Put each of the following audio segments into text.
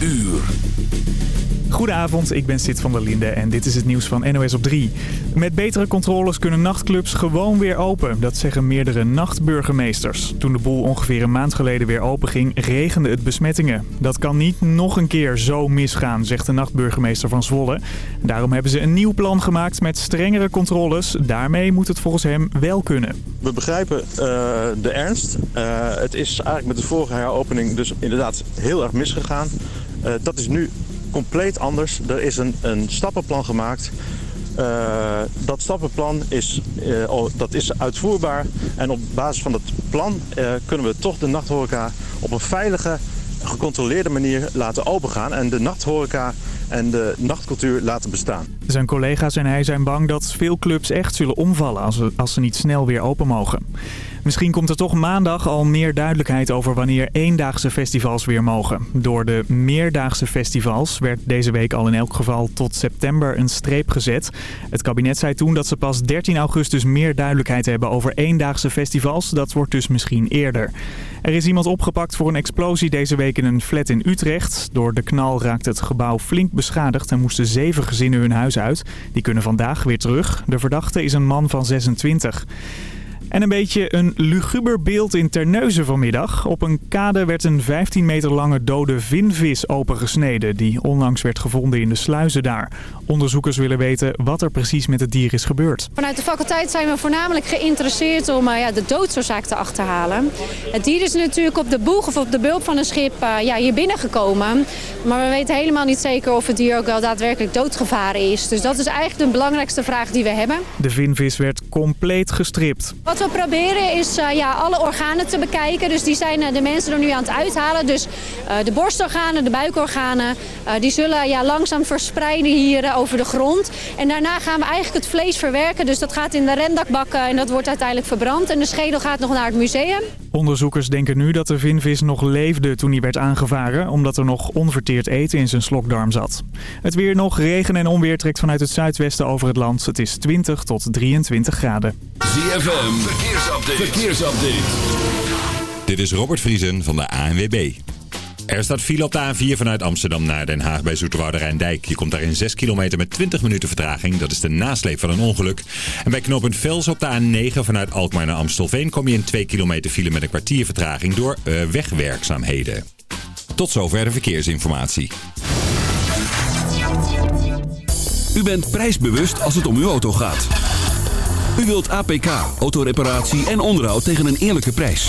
uur. Goedenavond, ik ben Sid van der Linde en dit is het nieuws van NOS op 3. Met betere controles kunnen nachtclubs gewoon weer open. Dat zeggen meerdere nachtburgemeesters. Toen de boel ongeveer een maand geleden weer open ging, regende het besmettingen. Dat kan niet nog een keer zo misgaan, zegt de nachtburgemeester van Zwolle. Daarom hebben ze een nieuw plan gemaakt met strengere controles. Daarmee moet het volgens hem wel kunnen. We begrijpen uh, de ernst. Uh, het is eigenlijk met de vorige heropening dus inderdaad heel erg misgegaan. Uh, dat is nu compleet anders. Er is een, een stappenplan gemaakt. Uh, dat stappenplan is, oh, dat is uitvoerbaar. En op basis van dat plan kunnen we toch de nachthoreca op een veilige, gecontroleerde manier laten opengaan. En de nachthoreca en de nachtcultuur laten bestaan. Zijn collega's en hij zijn bang dat veel clubs echt zullen omvallen als ze, als ze niet snel weer open mogen. Misschien komt er toch maandag al meer duidelijkheid over wanneer eendaagse festivals weer mogen. Door de meerdaagse festivals werd deze week al in elk geval tot september een streep gezet. Het kabinet zei toen dat ze pas 13 augustus meer duidelijkheid hebben over eendaagse festivals. Dat wordt dus misschien eerder. Er is iemand opgepakt voor een explosie deze week in een flat in Utrecht. Door de knal raakte het gebouw flink beschadigd en moesten zeven gezinnen hun huis uit. Die kunnen vandaag weer terug. De verdachte is een man van 26. En een beetje een luguber beeld in Terneuzen vanmiddag. Op een kade werd een 15 meter lange dode vinvis opengesneden... die onlangs werd gevonden in de sluizen daar. Onderzoekers willen weten wat er precies met het dier is gebeurd. Vanuit de faculteit zijn we voornamelijk geïnteresseerd om uh, ja, de doodsoorzaak te achterhalen. Het dier is natuurlijk op de boeg of op de bulp van een schip uh, ja, hier binnengekomen. Maar we weten helemaal niet zeker of het dier ook wel daadwerkelijk doodgevaren is. Dus dat is eigenlijk de belangrijkste vraag die we hebben. De vinvis werd compleet gestript. Wat we proberen is uh, ja, alle organen te bekijken. Dus die zijn uh, de mensen er nu aan het uithalen. Dus uh, de borstorganen, de buikorganen, die zullen ja, langzaam verspreiden hier over de grond. En daarna gaan we eigenlijk het vlees verwerken. Dus dat gaat in de rendakbakken en dat wordt uiteindelijk verbrand. En de schedel gaat nog naar het museum. Onderzoekers denken nu dat de vinvis nog leefde toen hij werd aangevaren... omdat er nog onverteerd eten in zijn slokdarm zat. Het weer nog, regen en onweer trekt vanuit het zuidwesten over het land. Het is 20 tot 23 graden. ZFM, verkeersupdate. verkeersupdate. Dit is Robert Vriesen van de ANWB. Er staat file op de A4 vanuit Amsterdam naar Den Haag bij Zoeterwoude Rijndijk. Je komt daar in 6 kilometer met 20 minuten vertraging. Dat is de nasleep van een ongeluk. En bij knooppunt Vels op de A9 vanuit Alkmaar naar Amstelveen... kom je in 2 kilometer file met een kwartier vertraging door uh, wegwerkzaamheden. Tot zover de verkeersinformatie. U bent prijsbewust als het om uw auto gaat. U wilt APK, autoreparatie en onderhoud tegen een eerlijke prijs.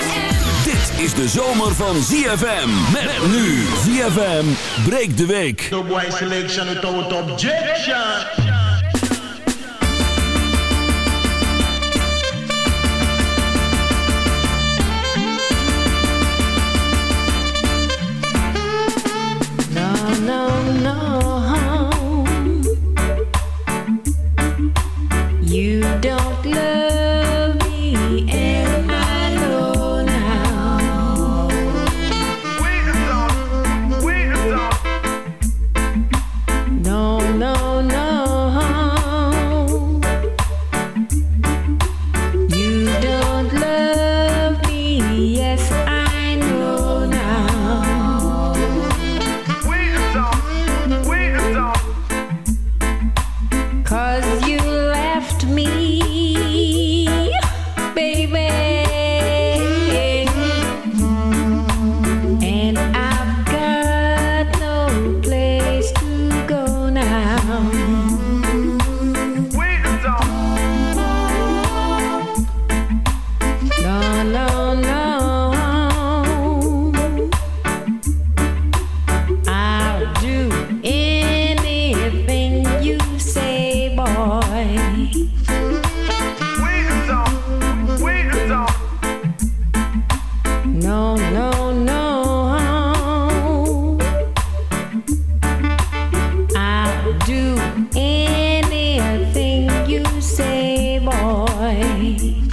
Is de zomer van ZFM. Met nu ZFM breekt de week. The boy selection without objection. no, no. right.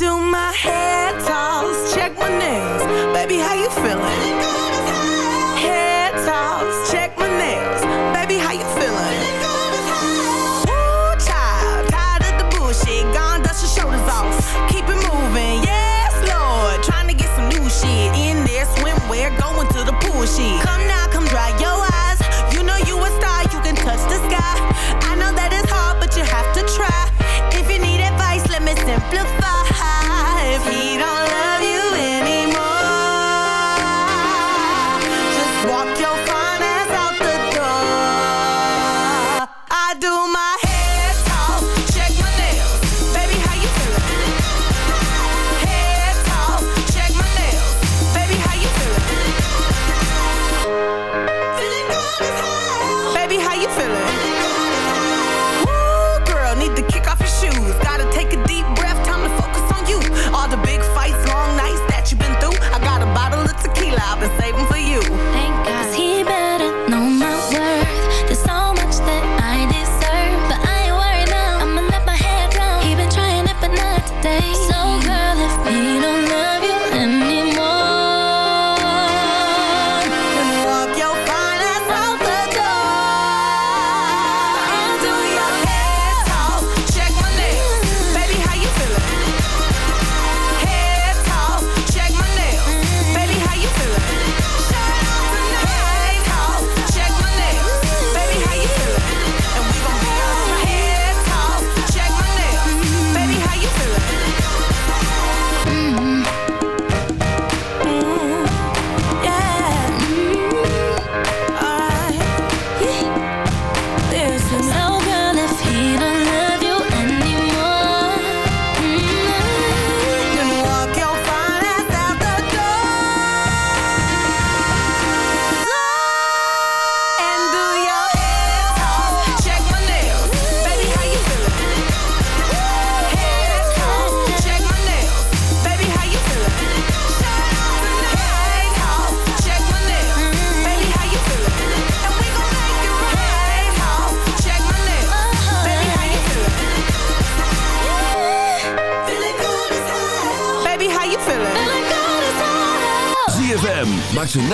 do my hair toss, check my nails.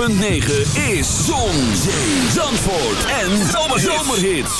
106.9 is Zon, Zee, Zandvoort en Zomerhits. Le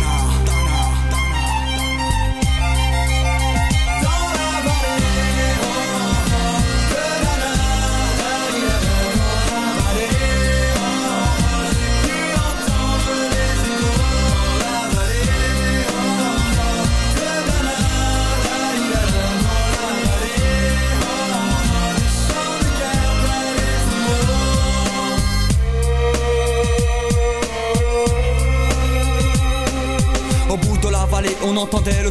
立てる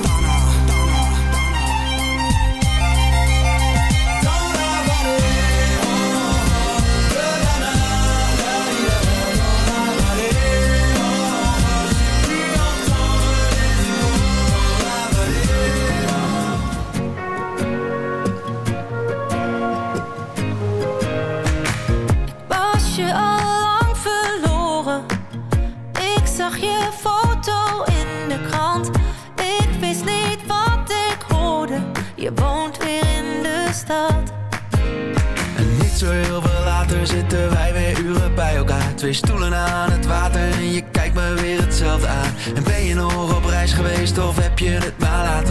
Twee stoelen aan het water en je kijkt me weer hetzelfde aan. En ben je nog op reis geweest of heb je het maar laten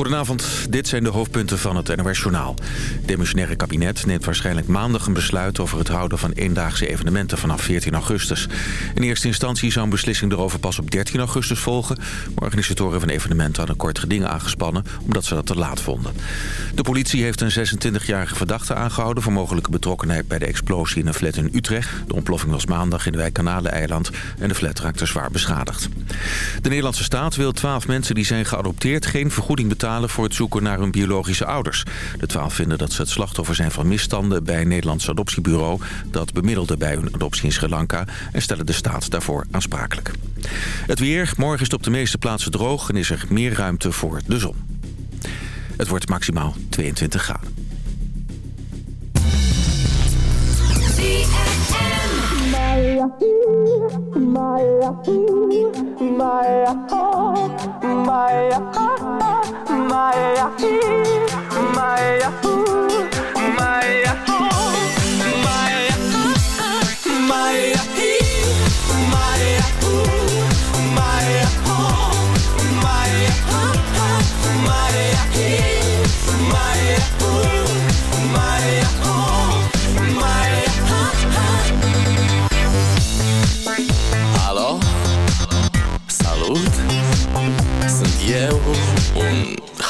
Goedenavond, dit zijn de hoofdpunten van het NOS-journaal. Het demissionaire kabinet neemt waarschijnlijk maandag een besluit... over het houden van eendaagse evenementen vanaf 14 augustus. In eerste instantie zou een beslissing erover pas op 13 augustus volgen... maar organisatoren van evenementen hadden kort geding aangespannen... omdat ze dat te laat vonden. De politie heeft een 26-jarige verdachte aangehouden... voor mogelijke betrokkenheid bij de explosie in een flat in Utrecht. De ontploffing was maandag in de wijk Kanaleneiland... en de flat raakte zwaar beschadigd. De Nederlandse staat wil 12 mensen die zijn geadopteerd... geen vergoeding betalen voor het zoeken naar hun biologische ouders. De 12 vinden dat ze het slachtoffer zijn van misstanden... bij een Nederlands adoptiebureau... dat bemiddelde bij hun adoptie in Sri Lanka... en stellen de staat daarvoor aansprakelijk. Het weer. Morgen is het op de meeste plaatsen droog... en is er meer ruimte voor de zon. Het wordt maximaal 22 graden my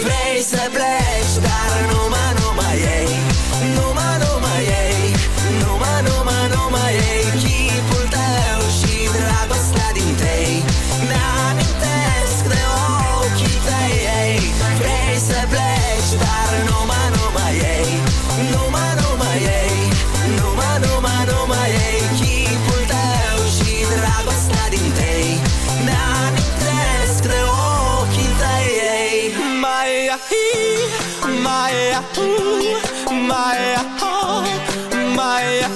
Vrei să pleci, dar nu mă, nu mai ooh, my, oh.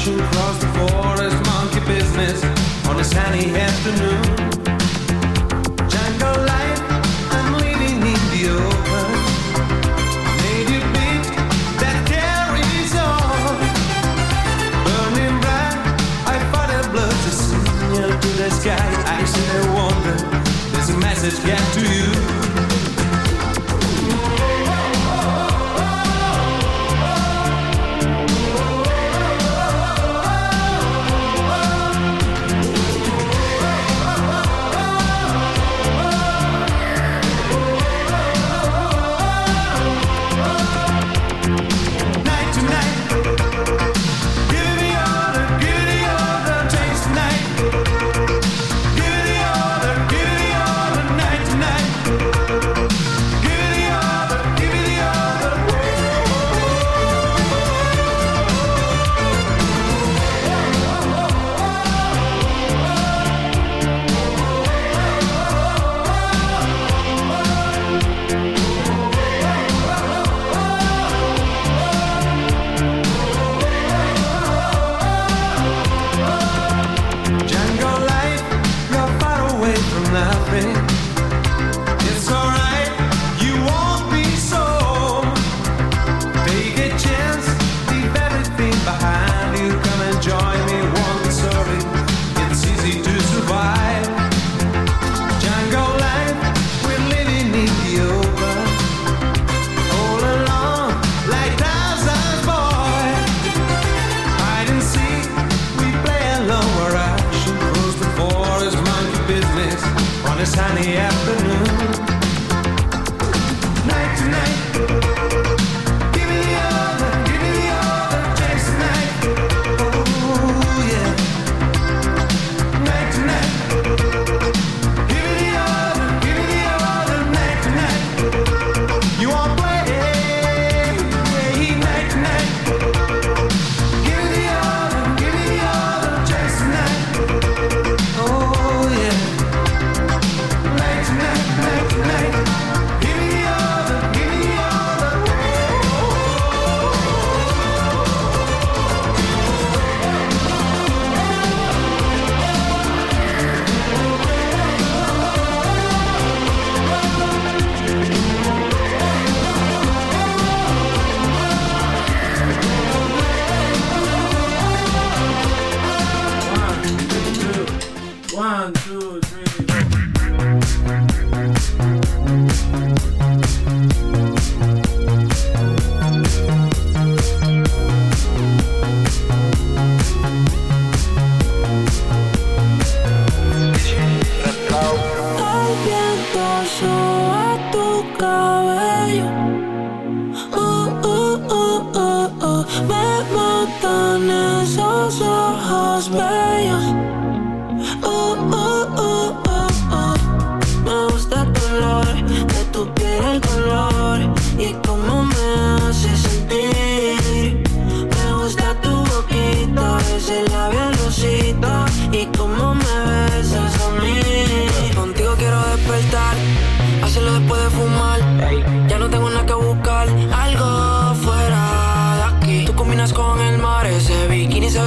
rushing across the forest, monkey business on a sunny afternoon. Jungle life, I'm living in the open. I beat that carries on. Burning bright, I fight a blood to signal to the sky. I said, I wonder, there's a message get to you.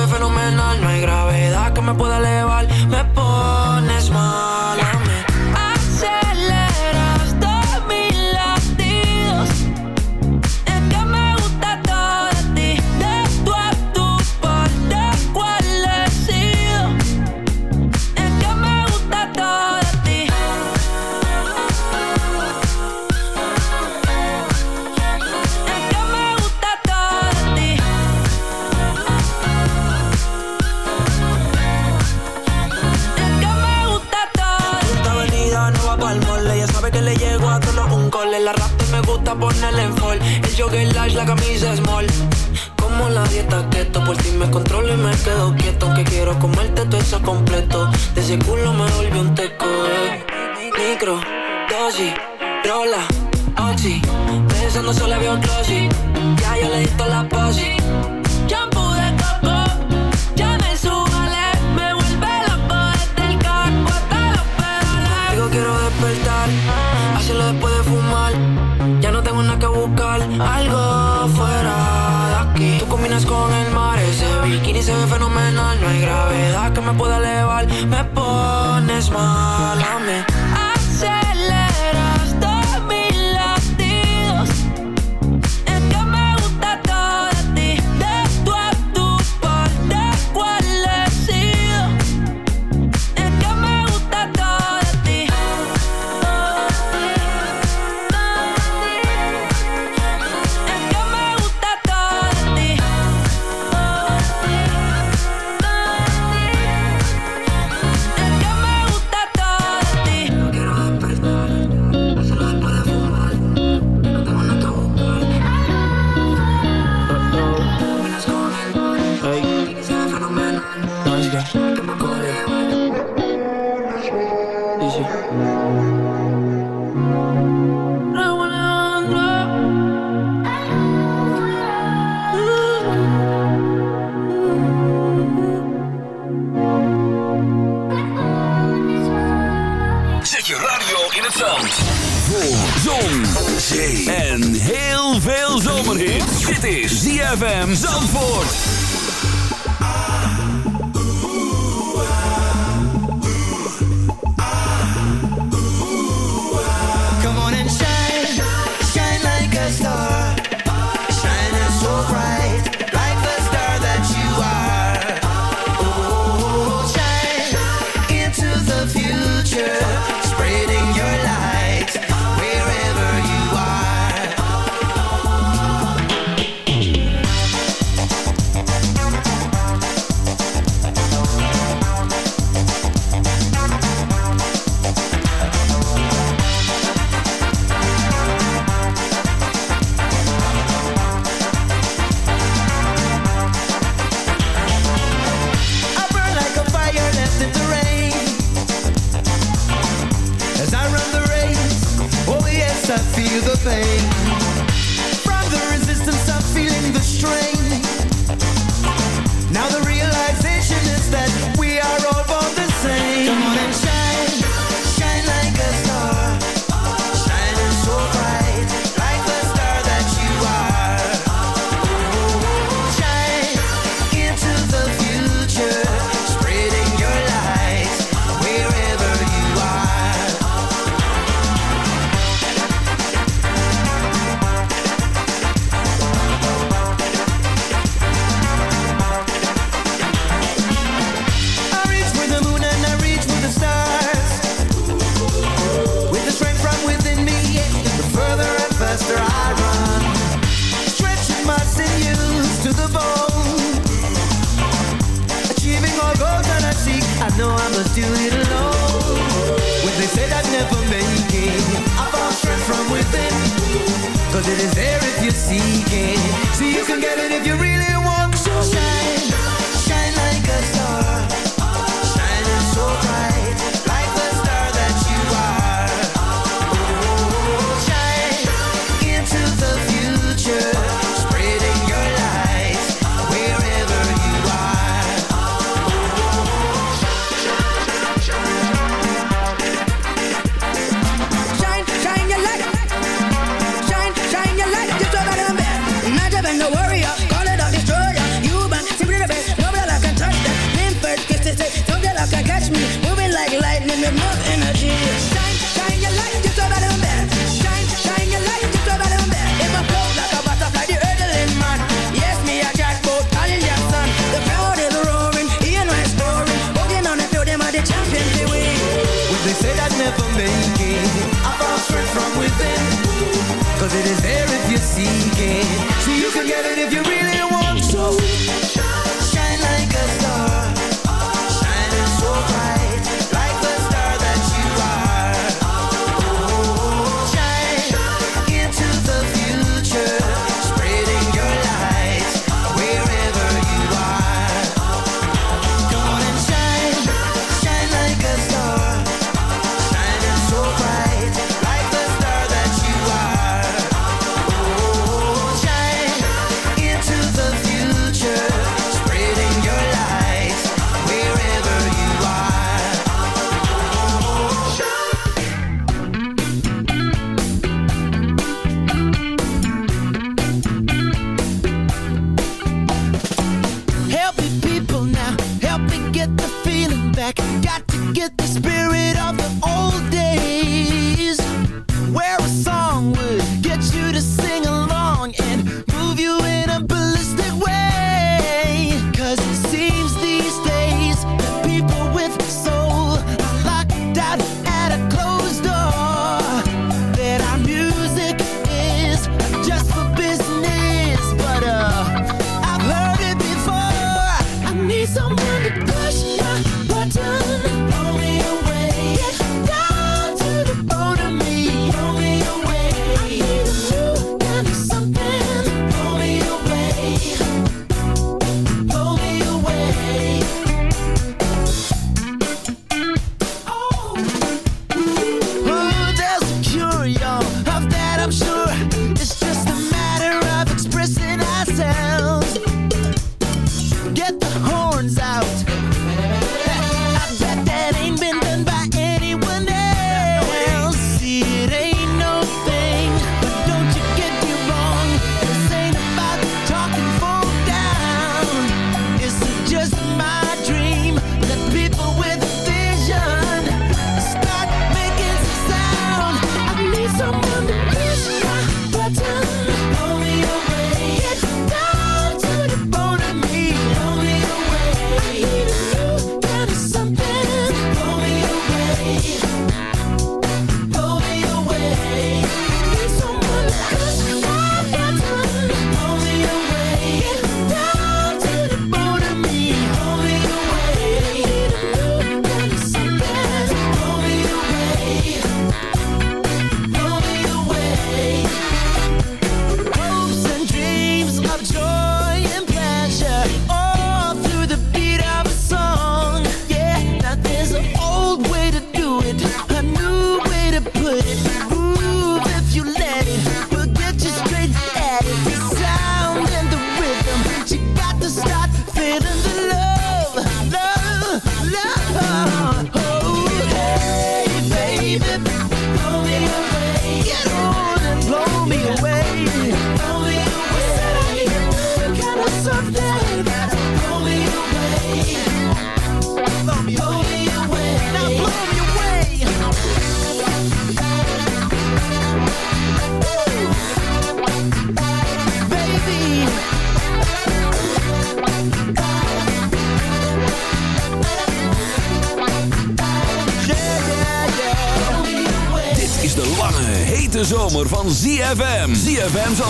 fenomenal. No hay gravedad que me pueda elevar.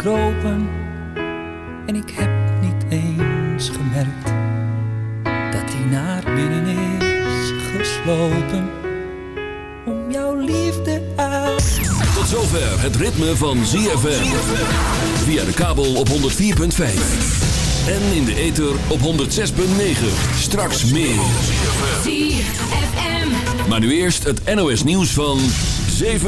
gekropen. En ik heb niet eens gemerkt dat hij naar binnen is geslopen. Om jouw liefde uit. Tot zover het ritme van ZFM. Via de kabel op 104.5. En in de ether op 106.9. Straks meer. Maar nu eerst het NOS nieuws van 7